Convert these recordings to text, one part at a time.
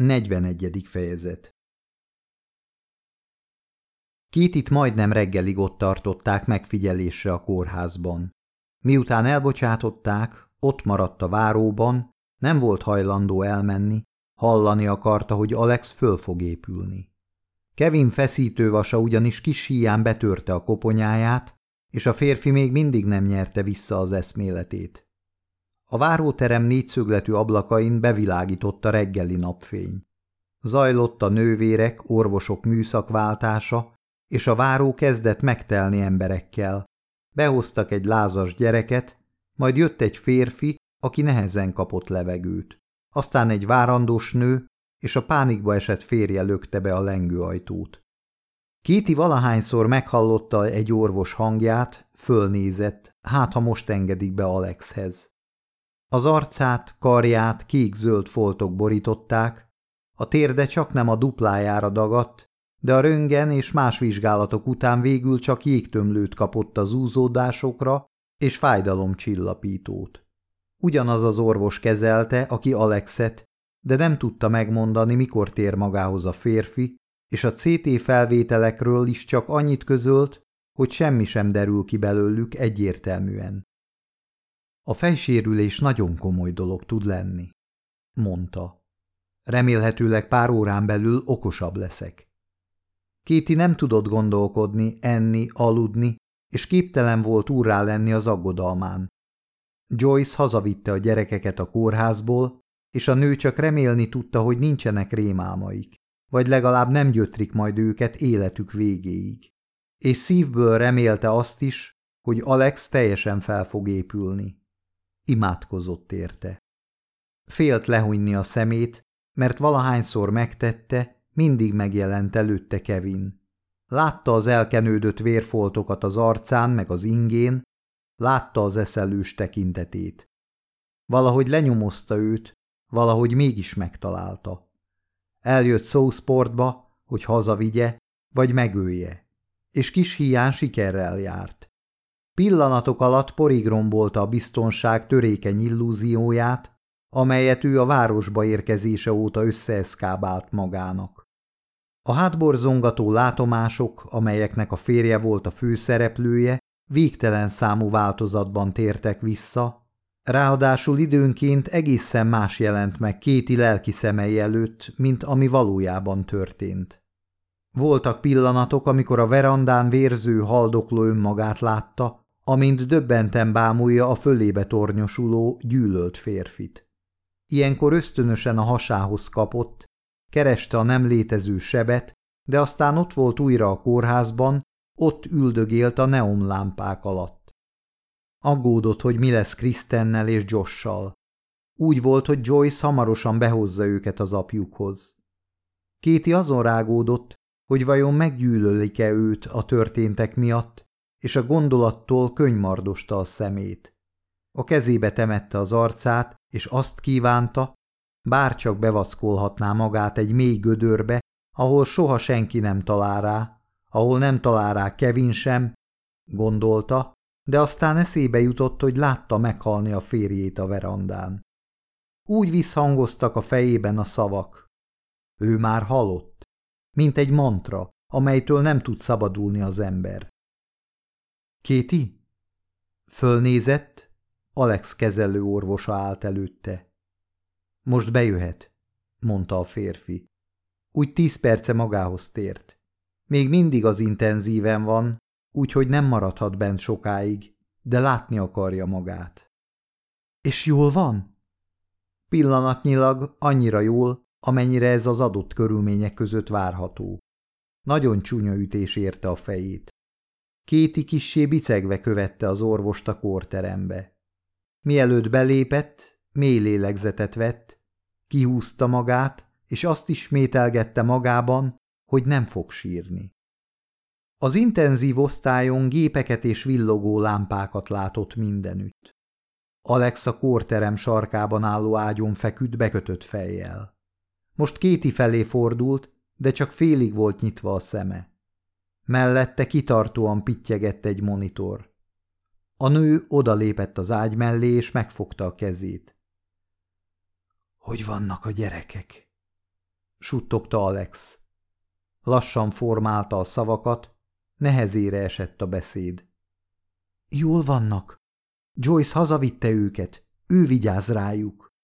41. fejezet Kétit majdnem reggelig ott tartották megfigyelésre a kórházban. Miután elbocsátották, ott maradt a váróban, nem volt hajlandó elmenni, hallani akarta, hogy Alex föl fog épülni. Kevin feszítővasa ugyanis kis híján betörte a koponyáját, és a férfi még mindig nem nyerte vissza az eszméletét. A váróterem négyszögletű ablakain bevilágított reggeli napfény. Zajlott a nővérek, orvosok műszakváltása, és a váró kezdett megtelni emberekkel. Behoztak egy lázas gyereket, majd jött egy férfi, aki nehezen kapott levegőt. Aztán egy várandós nő, és a pánikba esett férje lökte be a lengőajtót. Kéti valahányszor meghallotta egy orvos hangját, fölnézett, hát ha most engedik be Alexhez. Az arcát, karját kék-zöld foltok borították, a térde csak nem a duplájára dagadt, de a röngen és más vizsgálatok után végül csak jégtömlőt kapott az úzódásokra és fájdalomcsillapítót. Ugyanaz az orvos kezelte, aki Alexet, de nem tudta megmondani, mikor tér magához a férfi, és a CT felvételekről is csak annyit közölt, hogy semmi sem derül ki belőlük egyértelműen. A fejsérülés nagyon komoly dolog tud lenni, mondta. Remélhetőleg pár órán belül okosabb leszek. Kéti nem tudott gondolkodni, enni, aludni, és képtelen volt úrrá lenni az aggodalmán. Joyce hazavitte a gyerekeket a kórházból, és a nő csak remélni tudta, hogy nincsenek rémálmaik, vagy legalább nem gyötrik majd őket életük végéig. És szívből remélte azt is, hogy Alex teljesen fel fog épülni. Imádkozott érte. Félt lehúnyni a szemét, mert valahányszor megtette, mindig megjelent előtte Kevin. Látta az elkenődött vérfoltokat az arcán meg az ingén, látta az eszelős tekintetét. Valahogy lenyomozta őt, valahogy mégis megtalálta. Eljött Szószportba, hogy hazavigye, vagy megölje, és kis hián sikerrel járt. Pillanatok alatt porig rombolta a biztonság törékeny illúzióját, amelyet ő a városba érkezése óta összeeszkábált magának. A hátborzongató látomások, amelyeknek a férje volt a főszereplője, végtelen számú változatban tértek vissza, ráadásul időnként egészen más jelent meg kéti lelki szemei előtt, mint ami valójában történt. Voltak pillanatok, amikor a verandán vérző haldokló önmagát látta, amint döbbenten bámulja a fölébe tornyosuló, gyűlölt férfit. Ilyenkor ösztönösen a hasához kapott, kereste a nem létező sebet, de aztán ott volt újra a kórházban, ott üldögélt a neonlámpák alatt. Aggódott, hogy mi lesz Krisztennel és Jossal. Úgy volt, hogy Joyce hamarosan behozza őket az apjukhoz. Kéti azon rágódott, hogy vajon meggyűlölik-e őt a történtek miatt, és a gondolattól könymardosta a szemét. A kezébe temette az arcát, és azt kívánta, bárcsak bevackolhatná magát egy mély gödörbe, ahol soha senki nem talál rá, ahol nem talál rá Kevin sem, gondolta, de aztán eszébe jutott, hogy látta meghalni a férjét a verandán. Úgy visszhangoztak a fejében a szavak. Ő már halott, mint egy mantra, amelytől nem tud szabadulni az ember. Kéti? Fölnézett, Alex kezelő orvosa állt előtte. Most bejöhet, mondta a férfi. Úgy tíz perce magához tért. Még mindig az intenzíven van, úgyhogy nem maradhat bent sokáig, de látni akarja magát. És jól van? Pillanatnyilag annyira jól, amennyire ez az adott körülmények között várható. Nagyon csúnya ütés érte a fejét. Kéti kissé bicegve követte az orvost a kórterembe. Mielőtt belépett, mély lélegzetet vett, kihúzta magát, és azt ismételgette magában, hogy nem fog sírni. Az intenzív osztályon gépeket és villogó lámpákat látott mindenütt. Alex a kórterem sarkában álló ágyon feküdt bekötött fejjel. Most kéti felé fordult, de csak félig volt nyitva a szeme. Mellette kitartóan pittyegett egy monitor. A nő odalépett az ágy mellé, és megfogta a kezét. – Hogy vannak a gyerekek? suttogta Alex. Lassan formálta a szavakat, nehezére esett a beszéd. Jól vannak. Joyce hazavitte őket, ő vigyáz rájuk.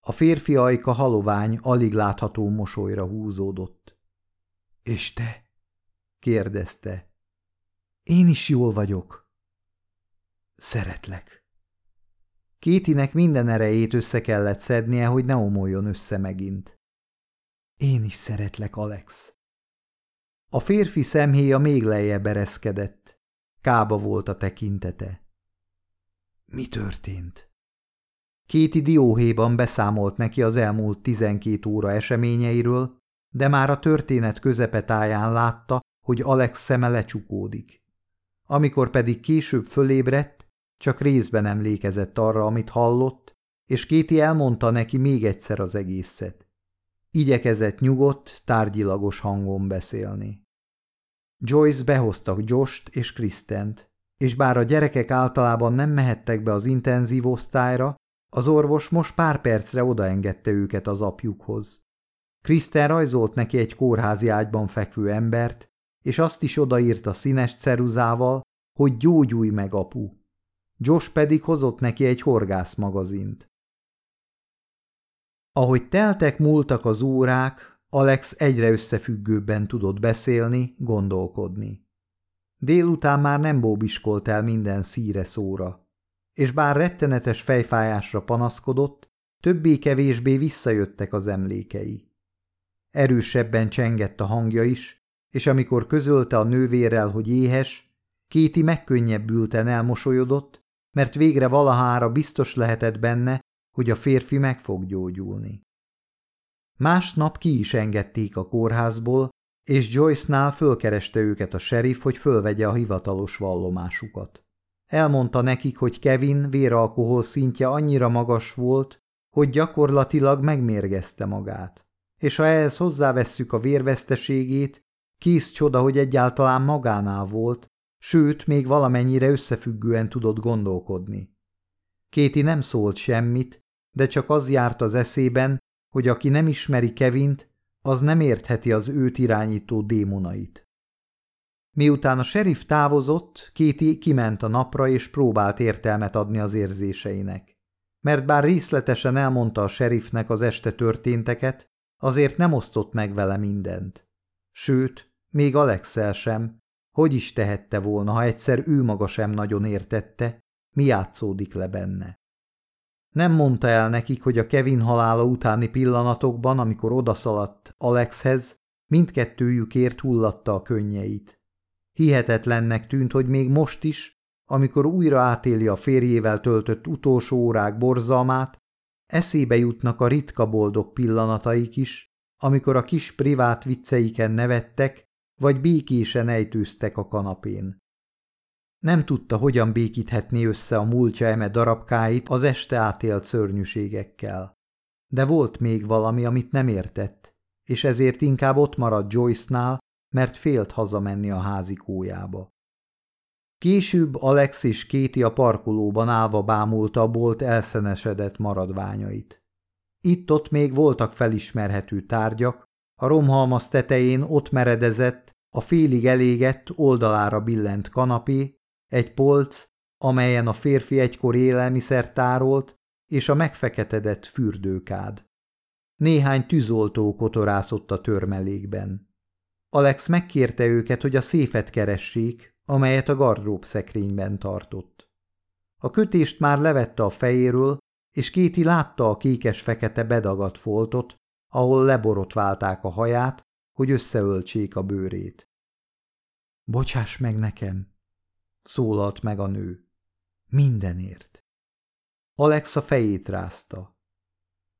A férfi ajka halovány, alig látható mosolyra húzódott. És te? Kérdezte. Én is jól vagyok. Szeretlek. Kétinek minden erejét össze kellett szednie, hogy ne omoljon össze megint. Én is szeretlek, Alex. A férfi szemhéja még lejjebb ereszkedett. Kába volt a tekintete. Mi történt? Kéti dióhéjban beszámolt neki az elmúlt tizenkét óra eseményeiről, de már a történet közepetáján látta, hogy Alex szeme lecsukódik. Amikor pedig később fölébredt, csak részben emlékezett arra, amit hallott, és Kéti elmondta neki még egyszer az egészet. Igyekezett nyugodt, tárgyilagos hangon beszélni. Joyce behoztak Jost és Kristent, és bár a gyerekek általában nem mehettek be az intenzív osztályra, az orvos most pár percre odaengedte őket az apjukhoz. Kristen rajzolt neki egy kórházi ágyban fekvő embert, és azt is odaírta színes ceruzával, hogy gyógyulj meg, apu. Josh pedig hozott neki egy horgász magazint. Ahogy teltek múltak az órák, Alex egyre összefüggőbben tudott beszélni, gondolkodni. Délután már nem bóbiskolt el minden szíre szóra, és bár rettenetes fejfájásra panaszkodott, többé-kevésbé visszajöttek az emlékei. Erősebben csengett a hangja is, és amikor közölte a nővérrel, hogy éhes, Kéti megkönnyebbülten elmosolyodott, mert végre valahára biztos lehetett benne, hogy a férfi meg fog gyógyulni. Másnap ki is engedték a kórházból, és Joyce-nál fölkereste őket a sheriff, hogy fölvegye a hivatalos vallomásukat. Elmondta nekik, hogy Kevin véralkohol szintje annyira magas volt, hogy gyakorlatilag megmérgezte magát. És ha ehhez hozzávesszük a vérveszteségét, kész csoda, hogy egyáltalán magánál volt, sőt, még valamennyire összefüggően tudott gondolkodni. Kéti nem szólt semmit, de csak az járt az eszében, hogy aki nem ismeri Kevint, az nem értheti az őt irányító démonait. Miután a sheriff távozott, Kéti kiment a napra és próbált értelmet adni az érzéseinek. Mert bár részletesen elmondta a sheriffnek az este történteket, azért nem osztott meg vele mindent. Sőt, még Alexel sem, hogy is tehette volna, ha egyszer ő maga sem nagyon értette, mi játszódik le benne. Nem mondta el nekik, hogy a Kevin halála utáni pillanatokban, amikor odaszaladt Alexhez, mindkettőjükért hullatta a könnyeit. Hihetetlennek tűnt, hogy még most is, amikor újra átéli a férjével töltött utolsó órák borzalmát, eszébe jutnak a ritka boldog pillanataik is, amikor a kis privát vicceiken nevettek, vagy békésen ejtőztek a kanapén. Nem tudta, hogyan békíthetni össze a múltja eme darabkáit az este átélt szörnyűségekkel. De volt még valami, amit nem értett, és ezért inkább ott maradt Joyce-nál, mert félt hazamenni a házikójába. Később Alex és Kéti a parkolóban állva bámulta a bolt elszenesedett maradványait. Itt-ott még voltak felismerhető tárgyak, a romhalmaz tetején ott meredezett, a félig elégett, oldalára billent kanapé, egy polc, amelyen a férfi egykor élelmiszer tárolt, és a megfeketedett fürdőkád. Néhány tűzoltó kotorászott a törmelékben. Alex megkérte őket, hogy a széfet keressék, amelyet a gardrób szekrényben tartott. A kötést már levette a fejéről, és Kéti látta a kékes-fekete bedagadt foltot, ahol leborotválták a haját, hogy összeöltsék a bőrét. – Bocsáss meg nekem! szólalt meg a nő. Mindenért. Alexa fejét rázta.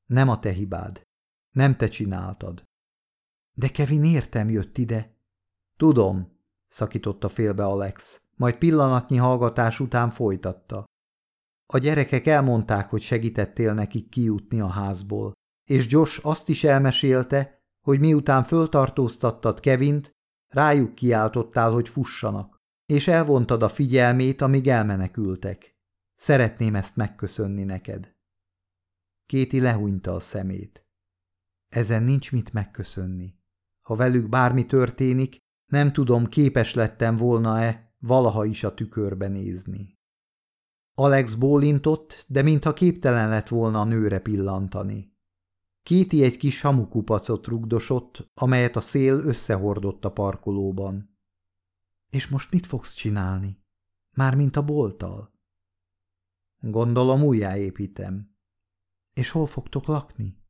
Nem a te hibád. Nem te csináltad. De Kevin értem jött ide. Tudom, szakította félbe Alex, majd pillanatnyi hallgatás után folytatta. A gyerekek elmondták, hogy segítettél nekik kijutni a házból, és Josh azt is elmesélte, hogy miután föltartóztattad Kevint, rájuk kiáltottál, hogy fussanak és elvontad a figyelmét, amíg elmenekültek. Szeretném ezt megköszönni neked. Kéti lehúnyta a szemét. Ezen nincs mit megköszönni. Ha velük bármi történik, nem tudom, képes lettem volna-e valaha is a tükörbe nézni. Alex bólintott, de mintha képtelen lett volna a nőre pillantani. Kéti egy kis hamukupacot rugdosott, amelyet a szél összehordott a parkolóban. És most mit fogsz csinálni? Mármint a bolttal? Gondolom újjáépítem. És hol fogtok lakni?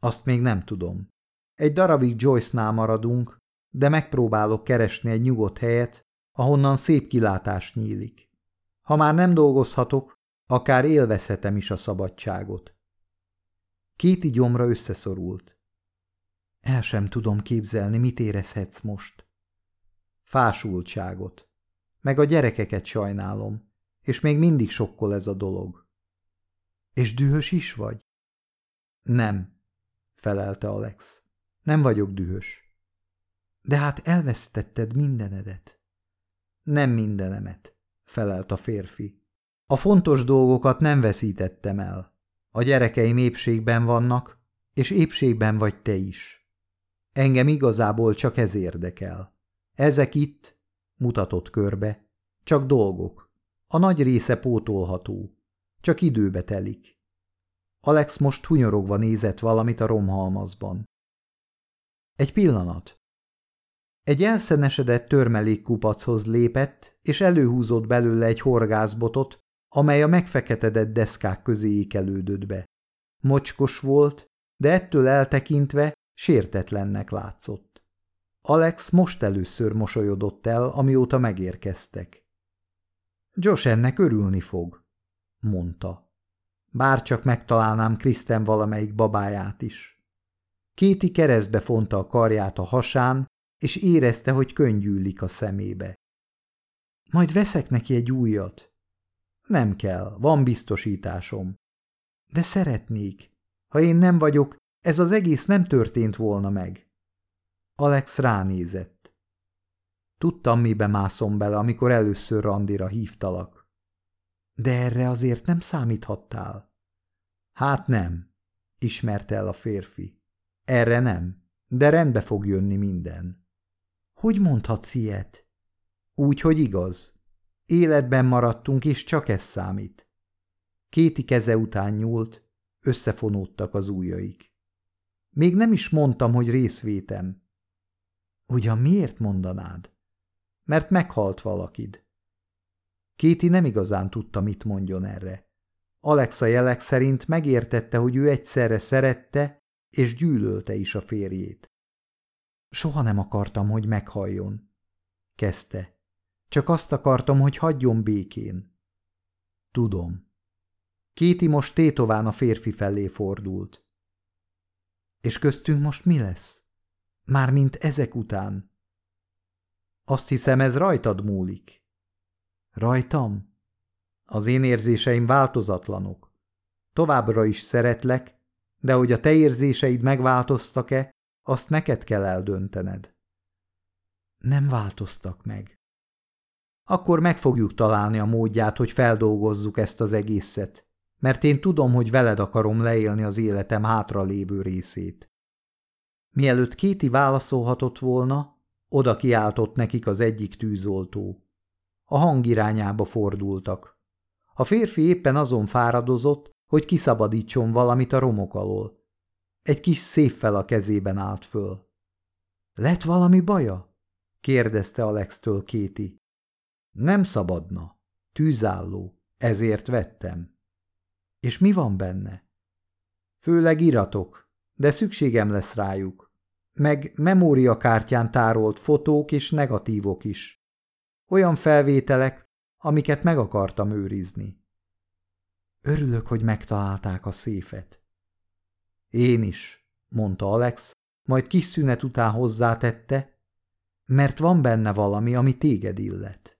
Azt még nem tudom. Egy darabig Joyce-nál maradunk, de megpróbálok keresni egy nyugodt helyet, ahonnan szép kilátás nyílik. Ha már nem dolgozhatok, akár élvezhetem is a szabadságot. Kéti gyomra összeszorult. El sem tudom képzelni, mit érezhetsz most. Fásultságot. Meg a gyerekeket sajnálom, és még mindig sokkol ez a dolog. És dühös is vagy? Nem, felelte Alex. Nem vagyok dühös. De hát elvesztetted mindenedet. Nem mindenemet, felelt a férfi. A fontos dolgokat nem veszítettem el. A gyerekeim épségben vannak, és épségben vagy te is. Engem igazából csak ez érdekel. Ezek itt, mutatott körbe, csak dolgok. A nagy része pótolható. Csak időbe telik. Alex most hunyorogva nézett valamit a romhalmazban. Egy pillanat. Egy elszenesedett törmelékkupachoz lépett, és előhúzott belőle egy horgászbotot, amely a megfeketedett deszkák közé ékelődött be. Mocskos volt, de ettől eltekintve sértetlennek látszott. Alex most először mosolyodott el, amióta megérkeztek. Josh ennek örülni fog, mondta. Bárcsak megtalálnám Kristen valamelyik babáját is. Kéti keresztbe fonta a karját a hasán, és érezte, hogy könnyűlik a szemébe. Majd veszek neki egy újat. Nem kell, van biztosításom. De szeretnék. Ha én nem vagyok, ez az egész nem történt volna meg. Alex ránézett. Tudtam, mibe mászom bele, amikor először randira hívtalak. De erre azért nem számíthattál. Hát nem, ismerte el a férfi. Erre nem, de rendbe fog jönni minden. Hogy mondhatsz ilyet? Úgy, hogy igaz. Életben maradtunk, és csak ez számít. Kéti keze után nyúlt, összefonódtak az ujjaik. Még nem is mondtam, hogy részvétem. Ugyan miért mondanád? Mert meghalt valakid. Kéti nem igazán tudta, mit mondjon erre. Alexa jelek szerint megértette, hogy ő egyszerre szerette és gyűlölte is a férjét. Soha nem akartam, hogy meghalljon, kezdte. Csak azt akartam, hogy hagyjon békén. Tudom. Kéti most tétován a férfi felé fordult. És köztünk most mi lesz? Mármint ezek után. Azt hiszem, ez rajtad múlik. Rajtam? Az én érzéseim változatlanok. Továbbra is szeretlek, de hogy a te érzéseid megváltoztak-e, azt neked kell eldöntened. Nem változtak meg. Akkor meg fogjuk találni a módját, hogy feldolgozzuk ezt az egészet, mert én tudom, hogy veled akarom leélni az életem hátra lévő részét. Mielőtt Kéti válaszolhatott volna, oda kiáltott nekik az egyik tűzoltó. A hang irányába fordultak. A férfi éppen azon fáradozott, hogy kiszabadítson valamit a romok alól. Egy kis széffel a kezében állt föl. Lett valami baja? kérdezte Alex-től Kéti. Nem szabadna. Tűzálló. Ezért vettem. És mi van benne? Főleg iratok, de szükségem lesz rájuk. Meg memóriakártyán tárolt fotók és negatívok is. Olyan felvételek, amiket meg akartam őrizni. Örülök, hogy megtalálták a széfet. Én is, mondta Alex, majd kis szünet után hozzátette, mert van benne valami, ami téged illet.